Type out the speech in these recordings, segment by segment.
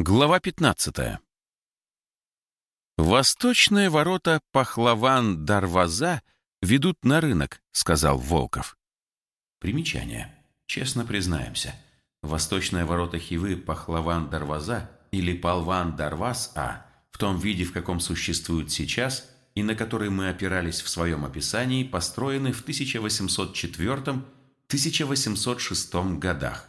Глава 15. «Восточные ворота Пахлаван-Дарваза ведут на рынок», — сказал Волков. Примечание. Честно признаемся. Восточные ворота Хивы Пахлаван-Дарваза или Палван-Дарваз-А в том виде, в каком существуют сейчас и на который мы опирались в своем описании, построены в 1804-1806 годах.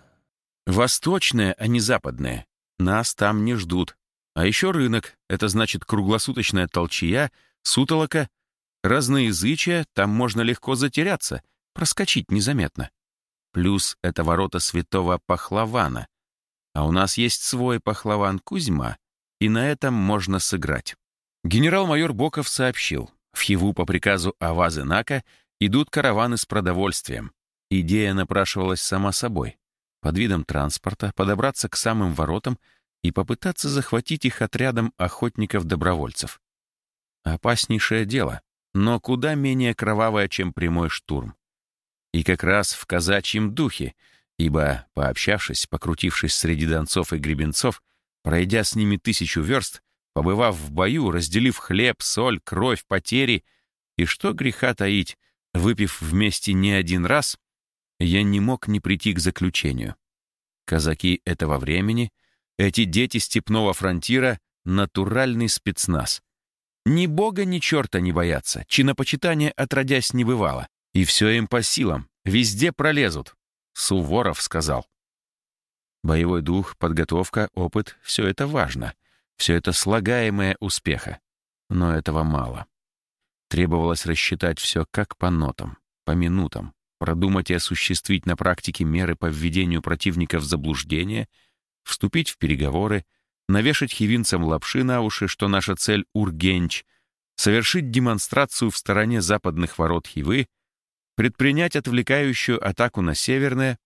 Восточные, а не западные. Нас там не ждут. А еще рынок — это значит круглосуточная толчья, сутолока, разноязычие, там можно легко затеряться, проскочить незаметно. Плюс это ворота святого Пахлавана. А у нас есть свой Пахлаван Кузьма, и на этом можно сыграть. Генерал-майор Боков сообщил, в Хиву по приказу Авазы Нака идут караваны с продовольствием. Идея напрашивалась сама собой под видом транспорта подобраться к самым воротам и попытаться захватить их отрядом охотников-добровольцев. Опаснейшее дело, но куда менее кровавое, чем прямой штурм. И как раз в казачьем духе, ибо, пообщавшись, покрутившись среди донцов и гребенцов, пройдя с ними тысячу верст, побывав в бою, разделив хлеб, соль, кровь, потери, и что греха таить, выпив вместе не один раз, я не мог не прийти к заключению. Казаки этого времени, эти дети степного фронтира — натуральный спецназ. Ни бога, ни черта не боятся, чинопочитания отродясь не бывало. И все им по силам, везде пролезут. Суворов сказал. Боевой дух, подготовка, опыт — все это важно. Все это слагаемое успеха. Но этого мало. Требовалось рассчитать все как по нотам, по минутам, продумать и осуществить на практике меры по введению противника в заблуждение, вступить в переговоры, навешать хивинцам лапши на уши, что наша цель — Ургенч, совершить демонстрацию в стороне западных ворот Хивы, предпринять отвлекающую атаку на северное,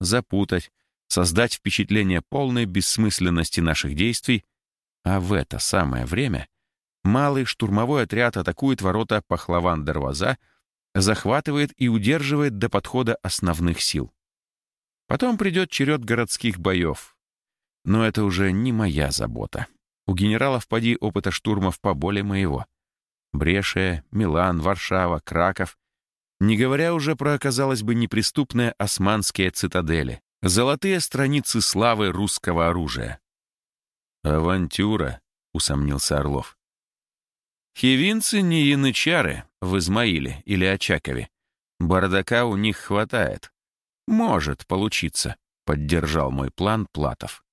запутать, создать впечатление полной бессмысленности наших действий, а в это самое время малый штурмовой отряд атакует ворота Пахлаван-Дарваза — захватывает и удерживает до подхода основных сил. Потом придет черед городских боев. Но это уже не моя забота. У генералов поди опыта штурмов поболее моего. Брешия, Милан, Варшава, Краков. Не говоря уже про, казалось бы, неприступные османские цитадели. Золотые страницы славы русского оружия. «Авантюра», — усомнился Орлов. Хивинцы не янычары в Измаиле или Очакове. Бардака у них хватает. Может получиться, поддержал мой план Платов.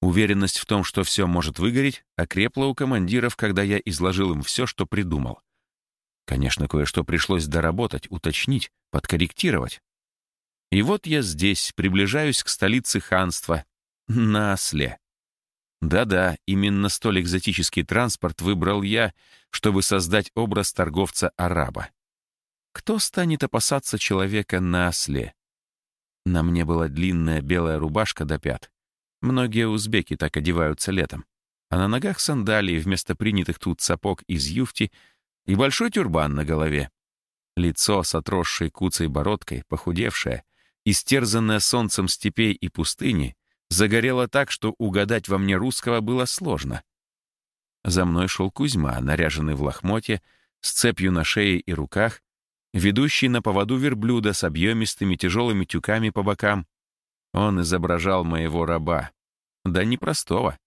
Уверенность в том, что все может выгореть, окрепла у командиров, когда я изложил им все, что придумал. Конечно, кое-что пришлось доработать, уточнить, подкорректировать. И вот я здесь, приближаюсь к столице ханства, на осле. Да-да, именно столь экзотический транспорт выбрал я, чтобы создать образ торговца-араба. Кто станет опасаться человека на осле? На мне была длинная белая рубашка до пят. Многие узбеки так одеваются летом. А на ногах сандалии вместо принятых тут сапог из юфти и большой тюрбан на голове. Лицо с отросшей куцей бородкой, похудевшее, истерзанное солнцем степей и пустыни, загорело так, что угадать во мне русского было сложно. За мной шел Кузьма, наряженный в лохмотье, с цепью на шее и руках, ведущий на поводу верблюда с объемистыми тяжелыми тюками по бокам. Он изображал моего раба. Да непростого.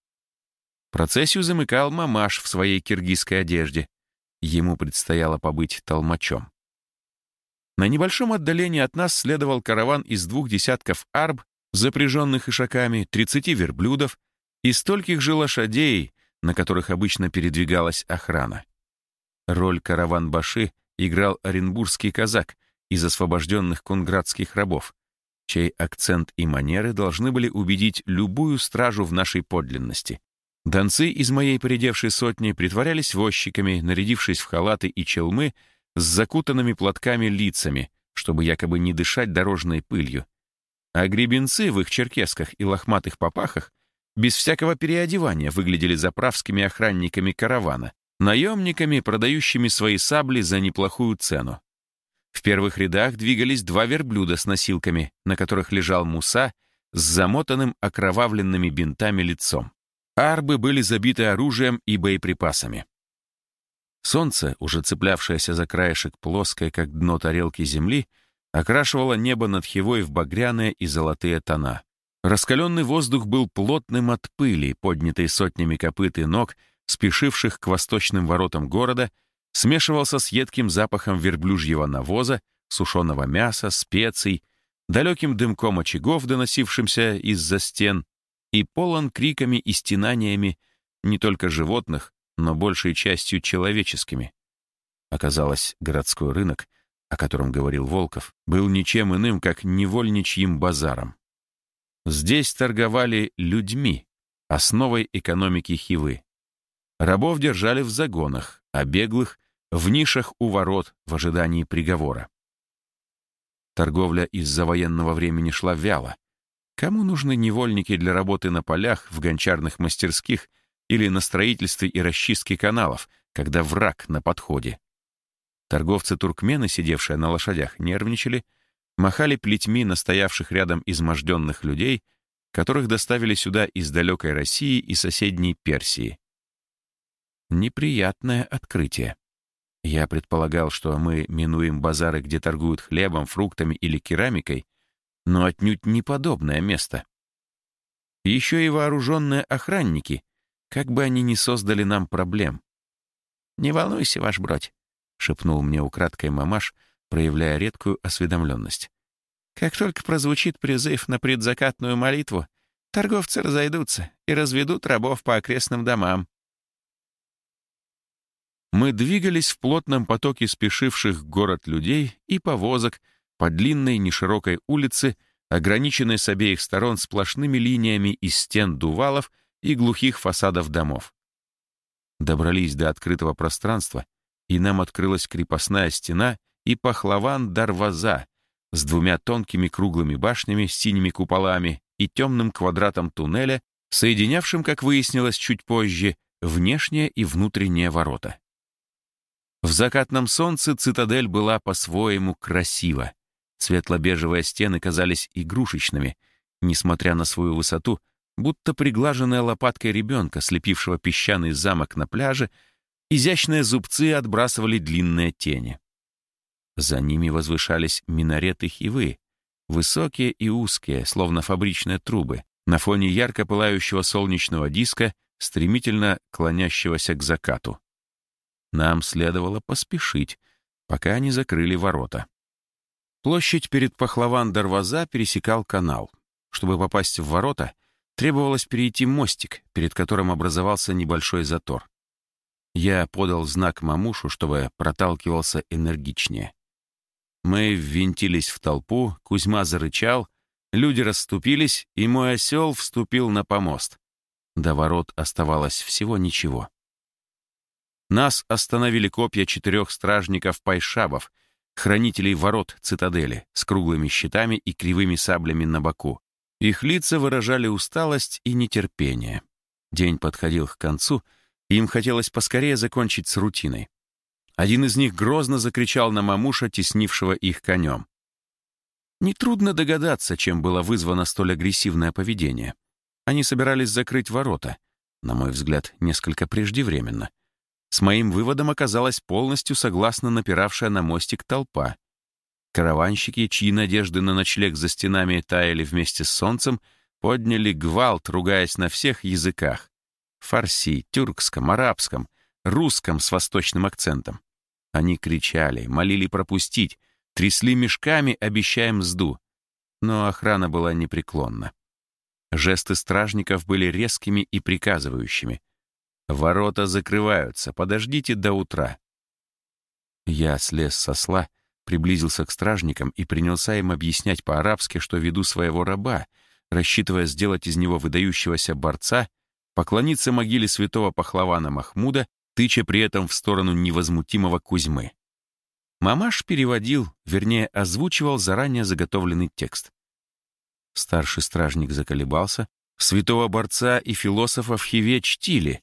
Процессию замыкал мамаш в своей киргизской одежде. Ему предстояло побыть толмачом. На небольшом отдалении от нас следовал караван из двух десятков арб запряженных ишаками, 30 верблюдов и стольких же лошадей, на которых обычно передвигалась охрана. Роль караван-баши играл оренбургский казак из освобожденных кунградских рабов, чей акцент и манеры должны были убедить любую стражу в нашей подлинности. Донцы из моей поредевшей сотни притворялись возчиками, нарядившись в халаты и челмы с закутанными платками лицами, чтобы якобы не дышать дорожной пылью, а гребенцы в их черкесках и лохматых попахах без всякого переодевания выглядели заправскими охранниками каравана, наемниками, продающими свои сабли за неплохую цену. В первых рядах двигались два верблюда с носилками, на которых лежал Муса, с замотанным окровавленными бинтами лицом. Арбы были забиты оружием и боеприпасами. Солнце, уже цеплявшееся за краешек плоской, как дно тарелки земли, окрашивало небо над Хивой в багряные и золотые тона. Раскаленный воздух был плотным от пыли, поднятой сотнями копыт и ног, спешивших к восточным воротам города, смешивался с едким запахом верблюжьего навоза, сушеного мяса, специй, далеким дымком очагов, доносившимся из-за стен, и полон криками и стенаниями не только животных, но большей частью человеческими. Оказалось, городской рынок, о котором говорил Волков, был ничем иным, как невольничьим базаром. Здесь торговали людьми, основой экономики Хивы. Рабов держали в загонах, а беглых — в нишах у ворот в ожидании приговора. Торговля из-за военного времени шла вяло. Кому нужны невольники для работы на полях, в гончарных мастерских или на строительстве и расчистке каналов, когда враг на подходе? Торговцы-туркмены, сидевшие на лошадях, нервничали, махали плетьми настоявших рядом изможденных людей, которых доставили сюда из далекой России и соседней Персии. Неприятное открытие. Я предполагал, что мы минуем базары, где торгуют хлебом, фруктами или керамикой, но отнюдь не подобное место. Еще и вооруженные охранники, как бы они ни создали нам проблем. «Не волнуйся, ваш бродь», — шепнул мне украдкой мамаш, проявляя редкую осведомленность. «Как только прозвучит призыв на предзакатную молитву, торговцы разойдутся и разведут рабов по окрестным домам. Мы двигались в плотном потоке спешивших город людей и повозок по длинной неширокой улице, ограниченной с обеих сторон сплошными линиями из стен дувалов и глухих фасадов домов. Добрались до открытого пространства, и нам открылась крепостная стена и пахлаван-дарваза с двумя тонкими круглыми башнями с синими куполами и темным квадратом туннеля, соединявшим, как выяснилось чуть позже, внешние и внутренние ворота. В закатном солнце цитадель была по-своему красива. Светло-бежевые стены казались игрушечными, несмотря на свою высоту, будто приглаженная лопаткой ребенка, слепившего песчаный замок на пляже, изящные зубцы отбрасывали длинные тени. За ними возвышались минареты хивы, высокие и узкие, словно фабричные трубы, на фоне ярко пылающего солнечного диска, стремительно клонящегося к закату. Нам следовало поспешить, пока не закрыли ворота. Площадь перед Пахлаван-Дарваза пересекал канал. Чтобы попасть в ворота, требовалось перейти мостик, перед которым образовался небольшой затор. Я подал знак мамушу, чтобы проталкивался энергичнее. Мы ввинтились в толпу, Кузьма зарычал, люди расступились, и мой осел вступил на помост. До ворот оставалось всего ничего. Нас остановили копья четырех стражников-пайшабов, хранителей ворот цитадели, с круглыми щитами и кривыми саблями на боку. Их лица выражали усталость и нетерпение. День подходил к концу, и им хотелось поскорее закончить с рутиной. Один из них грозно закричал на мамуша, теснившего их конем. Нетрудно догадаться, чем было вызвано столь агрессивное поведение. Они собирались закрыть ворота, на мой взгляд, несколько преждевременно — с моим выводом оказалась полностью согласна напиравшая на мостик толпа. Караванщики, чьи надежды на ночлег за стенами таяли вместе с солнцем, подняли гвалт, ругаясь на всех языках. Фарси, тюркском, арабском, русском с восточным акцентом. Они кричали, молили пропустить, трясли мешками, обещая мзду. Но охрана была непреклонна. Жесты стражников были резкими и приказывающими. Ворота закрываются, подождите до утра. Я слез со сла, приблизился к стражникам и принялся им объяснять по-арабски, что веду своего раба, рассчитывая сделать из него выдающегося борца, поклониться могиле святого пахлавана Махмуда, тыча при этом в сторону невозмутимого Кузьмы. Мамаш переводил, вернее, озвучивал заранее заготовленный текст. Старший стражник заколебался. Святого борца и философа в Хиве чтили,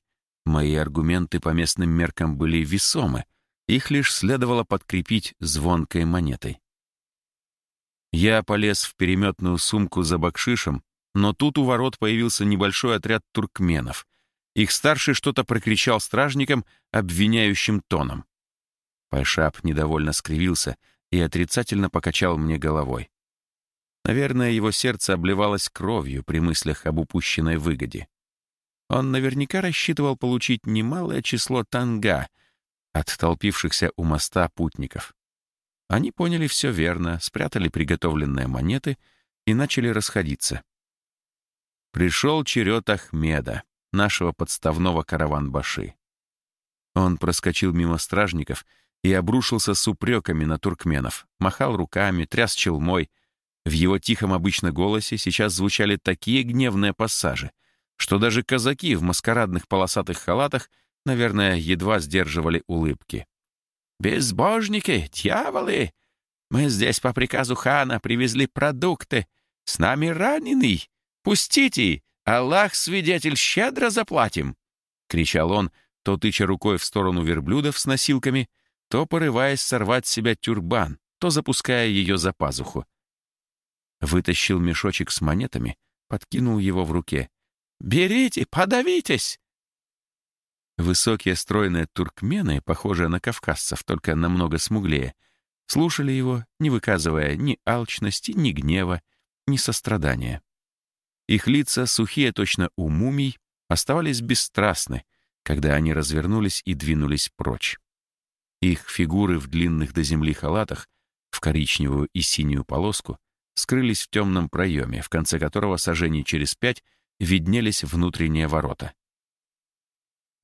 Мои аргументы по местным меркам были весомы, их лишь следовало подкрепить звонкой монетой. Я полез в переметную сумку за бакшишем, но тут у ворот появился небольшой отряд туркменов. Их старший что-то прокричал стражникам обвиняющим тоном. Пайшап недовольно скривился и отрицательно покачал мне головой. Наверное, его сердце обливалось кровью при мыслях об упущенной выгоде. Он наверняка рассчитывал получить немалое число танга от толпившихся у моста путников. Они поняли все верно, спрятали приготовленные монеты и начали расходиться. Пришел черед Ахмеда, нашего подставного караван-баши. Он проскочил мимо стражников и обрушился с упреками на туркменов, махал руками, тряс челмой. В его тихом обычно голосе сейчас звучали такие гневные пассажи, что даже казаки в маскарадных полосатых халатах, наверное, едва сдерживали улыбки. «Безбожники, дьяволы! Мы здесь по приказу хана привезли продукты. С нами раненый. Пустите! Аллах, свидетель, щедро заплатим!» — кричал он, то тыча рукой в сторону верблюдов с носилками, то порываясь сорвать с себя тюрбан, то запуская ее за пазуху. Вытащил мешочек с монетами, подкинул его в руке. «Берите, подавитесь!» Высокие стройные туркмены, похожие на кавказцев, только намного смуглее, слушали его, не выказывая ни алчности, ни гнева, ни сострадания. Их лица, сухие точно у мумий, оставались бесстрастны, когда они развернулись и двинулись прочь. Их фигуры в длинных до земли халатах, в коричневую и синюю полоску, скрылись в темном проеме, в конце которого сажений через пять виднелись внутренние ворота.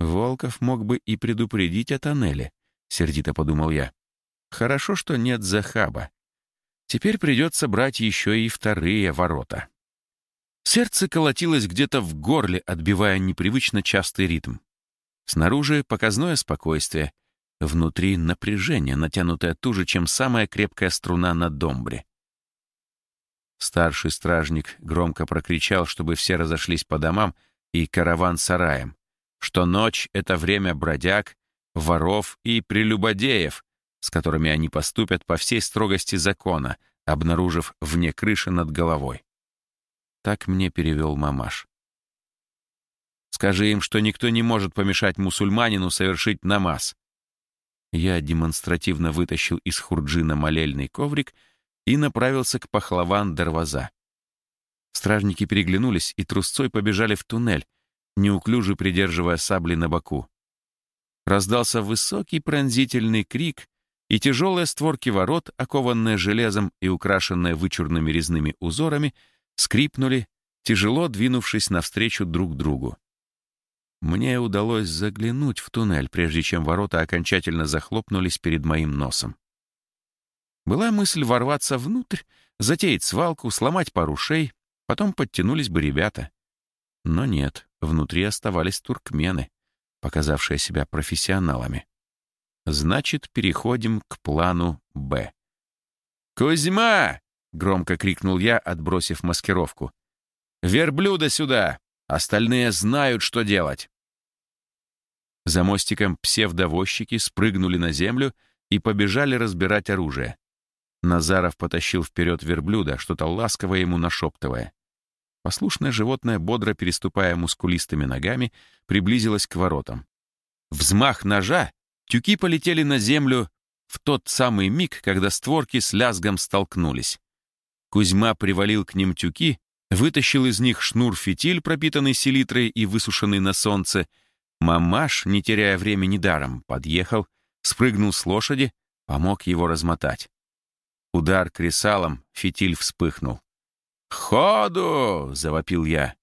Волков мог бы и предупредить о тоннеле, сердито подумал я. Хорошо, что нет Захаба. Теперь придется брать еще и вторые ворота. Сердце колотилось где-то в горле, отбивая непривычно частый ритм. Снаружи показное спокойствие, внутри напряжение, натянутое туже, чем самая крепкая струна на домбре. Старший стражник громко прокричал, чтобы все разошлись по домам и караван сараем что ночь — это время бродяг, воров и прелюбодеев, с которыми они поступят по всей строгости закона, обнаружив вне крыши над головой. Так мне перевел мамаш. Скажи им, что никто не может помешать мусульманину совершить намаз. Я демонстративно вытащил из хурджина молельный коврик и направился к пахлаван Дарваза. Стражники переглянулись и трусцой побежали в туннель, неуклюже придерживая сабли на боку. Раздался высокий пронзительный крик, и тяжелые створки ворот, окованные железом и украшенные вычурными резными узорами, скрипнули, тяжело двинувшись навстречу друг другу. Мне удалось заглянуть в туннель, прежде чем ворота окончательно захлопнулись перед моим носом. Была мысль ворваться внутрь, затеять свалку, сломать пару шей, потом подтянулись бы ребята. Но нет, внутри оставались туркмены, показавшие себя профессионалами. Значит, переходим к плану «Б». «Кузьма!» — громко крикнул я, отбросив маскировку. «Верблюда сюда! Остальные знают, что делать!» За мостиком псевдовозчики спрыгнули на землю и побежали разбирать оружие. Назаров потащил вперед верблюда, что-то ласково ему нашептывая. Послушное животное, бодро переступая мускулистыми ногами, приблизилось к воротам. Взмах ножа, тюки полетели на землю в тот самый миг, когда створки с лязгом столкнулись. Кузьма привалил к ним тюки, вытащил из них шнур-фитиль, пропитанный селитрой и высушенный на солнце. Мамаш, не теряя времени даром, подъехал, спрыгнул с лошади, помог его размотать. Удар кресалом, фитиль вспыхнул. «Ходу!» — завопил я.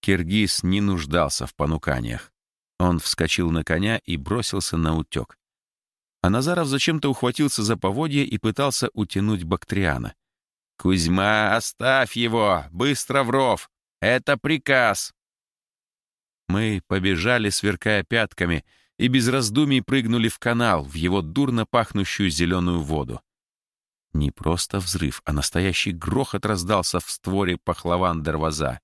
Киргиз не нуждался в понуканиях. Он вскочил на коня и бросился на утек. А Назаров зачем-то ухватился за поводье и пытался утянуть Бактриана. «Кузьма, оставь его! Быстро в ров! Это приказ!» Мы побежали, сверкая пятками, и без раздумий прыгнули в канал, в его дурно пахнущую зеленую воду. Не просто взрыв, а настоящий грохот раздался в створе пахлаван Дерваза.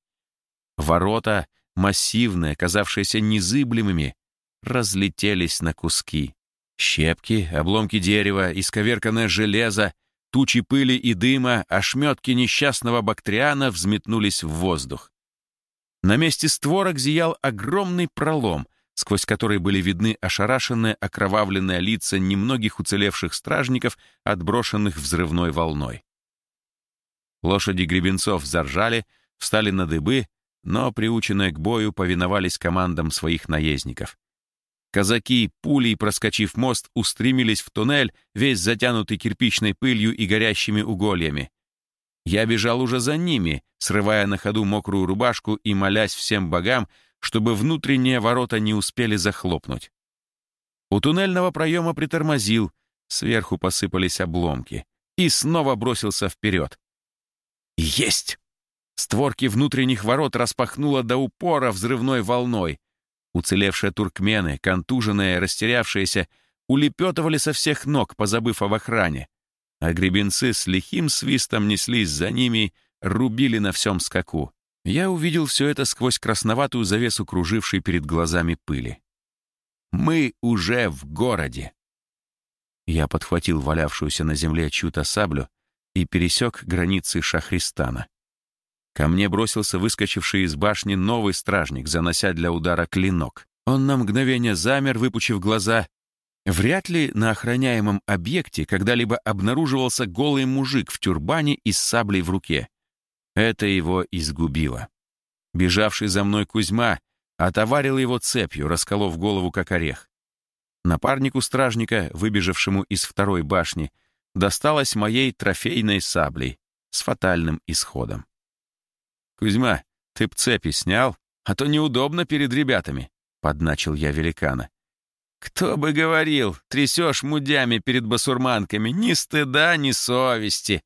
Ворота, массивные, казавшиеся незыблемыми, разлетелись на куски. Щепки, обломки дерева, исковерканное железо, Тучи пыли и дыма, ошметки несчастного бактриана взметнулись в воздух. На месте створок зиял огромный пролом, сквозь который были видны ошарашенные окровавленные лица немногих уцелевших стражников, отброшенных взрывной волной. Лошади гребенцов заржали, встали на дыбы, но, приученные к бою, повиновались командам своих наездников. Казаки, пулей проскочив мост, устремились в туннель, весь затянутый кирпичной пылью и горящими угольями. Я бежал уже за ними, срывая на ходу мокрую рубашку и молясь всем богам, чтобы внутренние ворота не успели захлопнуть. У туннельного проема притормозил, сверху посыпались обломки, и снова бросился вперед. Есть! Створки внутренних ворот распахнуло до упора взрывной волной. Уцелевшие туркмены, контуженные, растерявшиеся, улепетывали со всех ног, позабыв об охране. А гребенцы с лихим свистом неслись за ними, рубили на всем скаку. Я увидел все это сквозь красноватую завесу, кружившей перед глазами пыли. Мы уже в городе. Я подхватил валявшуюся на земле чью-то саблю и пересек границы Шахристана. Ко мне бросился выскочивший из башни новый стражник, занося для удара клинок. Он на мгновение замер, выпучив глаза. Вряд ли на охраняемом объекте когда-либо обнаруживался голый мужик в тюрбане и с саблей в руке. Это его изгубило. Бежавший за мной Кузьма отоварил его цепью, расколов голову как орех. Напарнику стражника, выбежавшему из второй башни, досталось моей трофейной саблей с фатальным исходом. «Кузьма, ты б цепи снял, а то неудобно перед ребятами», — подначил я великана. «Кто бы говорил, трясешь мудями перед басурманками, ни стыда, ни совести!»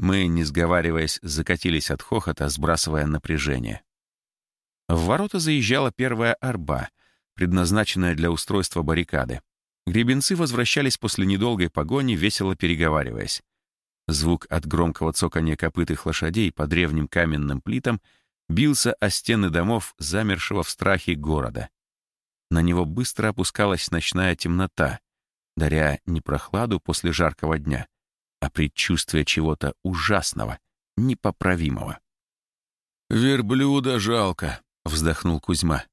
Мы, не сговариваясь, закатились от хохота, сбрасывая напряжение. В ворота заезжала первая арба, предназначенная для устройства баррикады. Гребенцы возвращались после недолгой погони, весело переговариваясь. Звук от громкого цокания копытых лошадей по древним каменным плитам бился о стены домов, замершего в страхе города. На него быстро опускалась ночная темнота, даря не прохладу после жаркого дня, а предчувствие чего-то ужасного, непоправимого. «Верблюда жалко», — вздохнул Кузьма.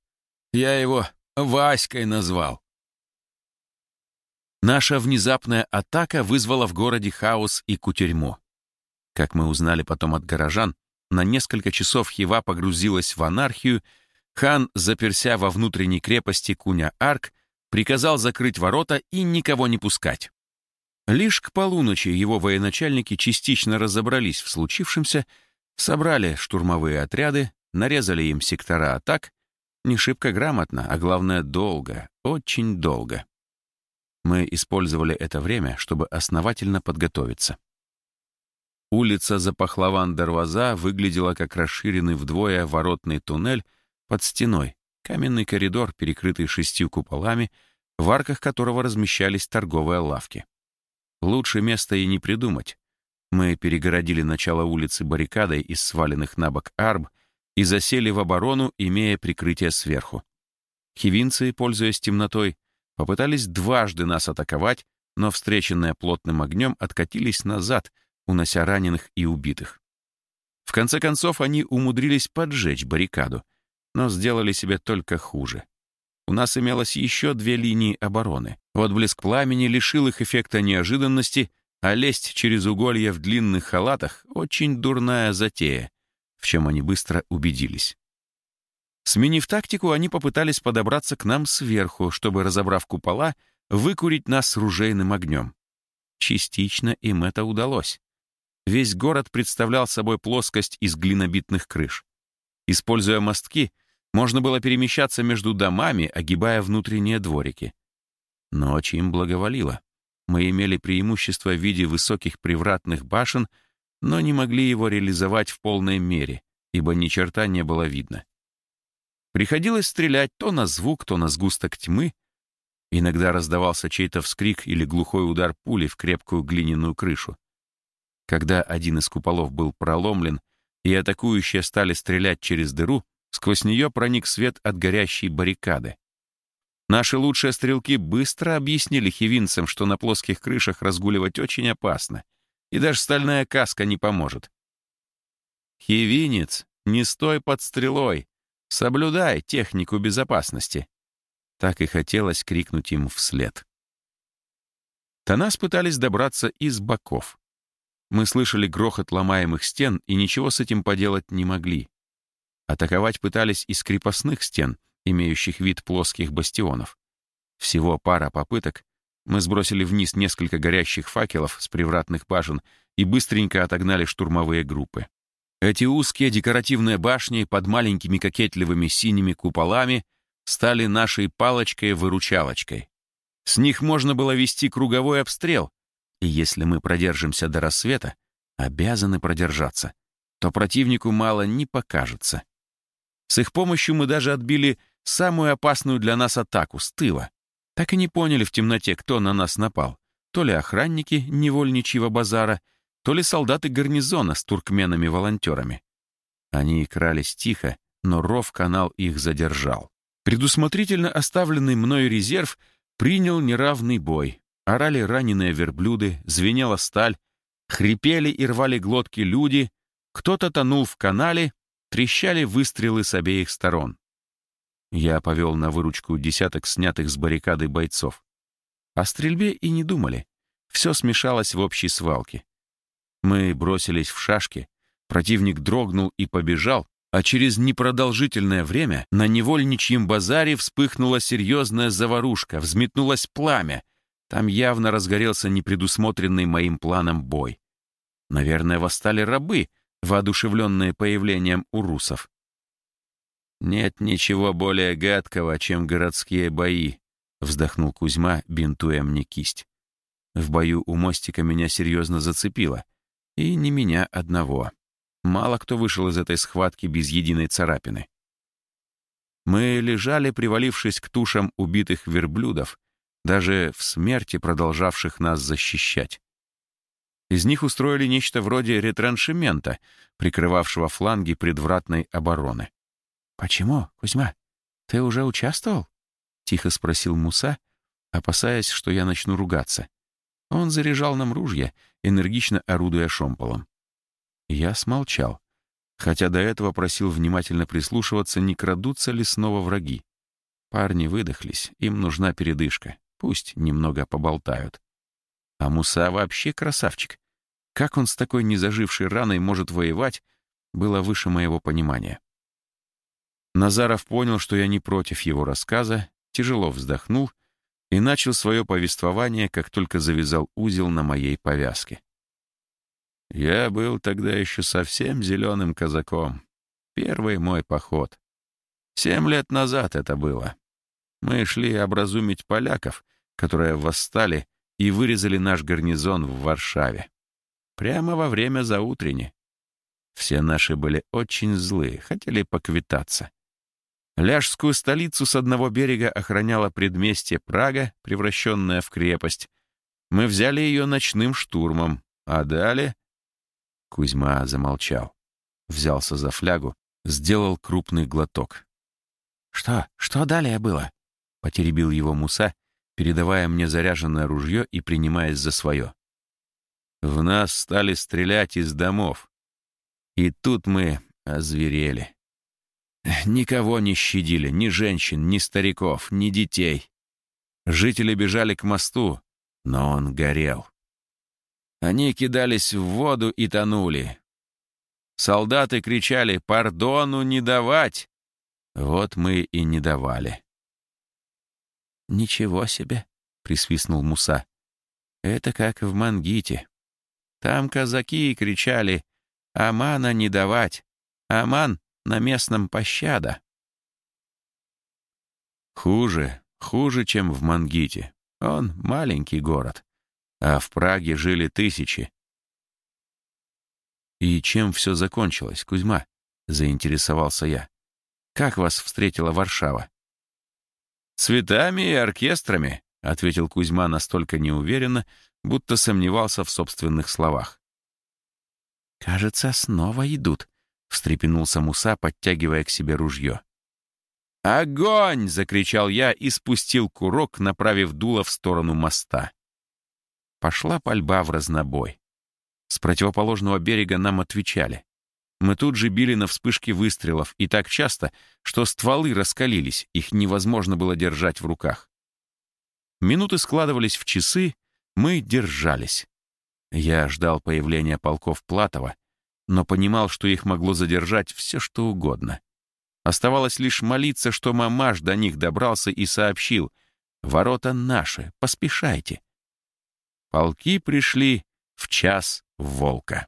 «Я его Васькой назвал». Наша внезапная атака вызвала в городе хаос и кутерьму. Как мы узнали потом от горожан, на несколько часов Хива погрузилась в анархию, хан, заперся во внутренней крепости Куня-Арк, приказал закрыть ворота и никого не пускать. Лишь к полуночи его военачальники частично разобрались в случившемся, собрали штурмовые отряды, нарезали им сектора атак, не шибко грамотно, а главное долго, очень долго. Мы использовали это время, чтобы основательно подготовиться. Улица за Пахлаван-Дарваза выглядела как расширенный вдвое воротный туннель под стеной, каменный коридор, перекрытый шестью куполами, в арках которого размещались торговые лавки. Лучше места и не придумать. Мы перегородили начало улицы баррикадой из сваленных на бок арб и засели в оборону, имея прикрытие сверху. Хивинцы, пользуясь темнотой, Попытались дважды нас атаковать, но, встреченные плотным огнем, откатились назад, унося раненых и убитых. В конце концов, они умудрились поджечь баррикаду, но сделали себе только хуже. У нас имелось еще две линии обороны. Отблеск пламени лишил их эффекта неожиданности, а лезть через уголья в длинных халатах — очень дурная затея, в чем они быстро убедились. Сменив тактику, они попытались подобраться к нам сверху, чтобы, разобрав купола, выкурить нас ружейным огнем. Частично им это удалось. Весь город представлял собой плоскость из глинобитных крыш. Используя мостки, можно было перемещаться между домами, огибая внутренние дворики. Ночь им благоволила. Мы имели преимущество в виде высоких привратных башен, но не могли его реализовать в полной мере, ибо ни черта не было видно. Приходилось стрелять то на звук, то на сгусток тьмы. Иногда раздавался чей-то вскрик или глухой удар пули в крепкую глиняную крышу. Когда один из куполов был проломлен, и атакующие стали стрелять через дыру, сквозь нее проник свет от горящей баррикады. Наши лучшие стрелки быстро объяснили хивинцам, что на плоских крышах разгуливать очень опасно, и даже стальная каска не поможет. Хивинец, не стой под стрелой, соблюдай технику безопасности. Так и хотелось крикнуть им вслед. До нас пытались добраться из боков. Мы слышали грохот ломаемых стен и ничего с этим поделать не могли. Атаковать пытались из крепостных стен, имеющих вид плоских бастионов. Всего пара попыток. Мы сбросили вниз несколько горящих факелов с привратных башен и быстренько отогнали штурмовые группы. Эти узкие декоративные башни под маленькими кокетливыми синими куполами стали нашей палочкой-выручалочкой. С них можно было вести круговой обстрел, и если мы продержимся до рассвета, обязаны продержаться, то противнику мало не покажется. С их помощью мы даже отбили самую опасную для нас атаку с тыла. Так и не поняли в темноте, кто на нас напал. То ли охранники невольничьего базара, то ли солдаты гарнизона с туркменами-волонтерами. Они крались тихо, но ров-канал их задержал. Предусмотрительно оставленный мной резерв принял неравный бой. Орали раненые верблюды, звенела сталь, хрипели и рвали глотки люди, кто-то тонул в канале, трещали выстрелы с обеих сторон. Я повел на выручку десяток снятых с баррикады бойцов. О стрельбе и не думали. Все смешалось в общей свалке. Мы бросились в шашки, противник дрогнул и побежал, а через непродолжительное время на невольничьем базаре вспыхнула серьезная заварушка, взметнулось пламя. Там явно разгорелся непредусмотренный моим планом бой. Наверное, восстали рабы, воодушевленные появлением урусов. «Нет ничего более гадкого, чем городские бои», — вздохнул Кузьма, бинтуя мне кисть. В бою у мостика меня серьезно зацепило. И не меня одного. Мало кто вышел из этой схватки без единой царапины. Мы лежали, привалившись к тушам убитых верблюдов, даже в смерти продолжавших нас защищать. Из них устроили нечто вроде ретраншемента, прикрывавшего фланги предвратной обороны. «Почему, Кузьма? Ты уже участвовал?» — тихо спросил Муса, опасаясь, что я начну ругаться. Он заряжал нам ружья, энергично орудуя шомполом. Я смолчал, хотя до этого просил внимательно прислушиваться, не крадутся ли снова враги. Парни выдохлись, им нужна передышка, пусть немного поболтают. А Муса вообще красавчик. Как он с такой незажившей раной может воевать, было выше моего понимания. Назаров понял, что я не против его рассказа, тяжело вздохнул и начал свое повествование, как только завязал узел на моей повязке. Я был тогда еще совсем зеленым казаком. Первый мой поход. Семь лет назад это было. Мы шли образумить поляков, которые восстали и вырезали наш гарнизон в Варшаве. Прямо во время заутрени. Все наши были очень злые, хотели поквитаться. Ляжскую столицу с одного берега охраняла предместье Прага, превращенная в крепость. Мы взяли ее ночным штурмом, а далее... Кузьма замолчал, взялся за флягу, сделал крупный глоток. «Что? Что далее было?» — потеребил его Муса, передавая мне заряженное ружье и принимаясь за свое. В нас стали стрелять из домов. И тут мы озверели. Никого не щадили, ни женщин, ни стариков, ни детей. Жители бежали к мосту, но он горел. Они кидались в воду и тонули. Солдаты кричали «Пардону не давать!» Вот мы и не давали. «Ничего себе!» — присвистнул Муса. «Это как в Мангите. Там казаки кричали «Амана не давать! Аман на местном пощада. Хуже, хуже, чем в Мангите. Он маленький город, а в Праге жили тысячи. «И чем все закончилось, Кузьма?» — заинтересовался я. «Как вас встретила Варшава?» «Цветами и оркестрами», — ответил Кузьма настолько неуверенно, будто сомневался в собственных словах. «Кажется, снова идут», — встрепенулся Муса, подтягивая к себе ружье. «Огонь!» — закричал я и спустил курок, направив дуло в сторону моста. Пошла пальба в разнобой. С противоположного берега нам отвечали. Мы тут же били на вспышки выстрелов, и так часто, что стволы раскалились, их невозможно было держать в руках. Минуты складывались в часы, мы держались. Я ждал появления полков Платова, но понимал, что их могло задержать все, что угодно. Оставалось лишь молиться, что мамаш до них добрался и сообщил «Ворота наши, поспешайте». Полки пришли в час волка.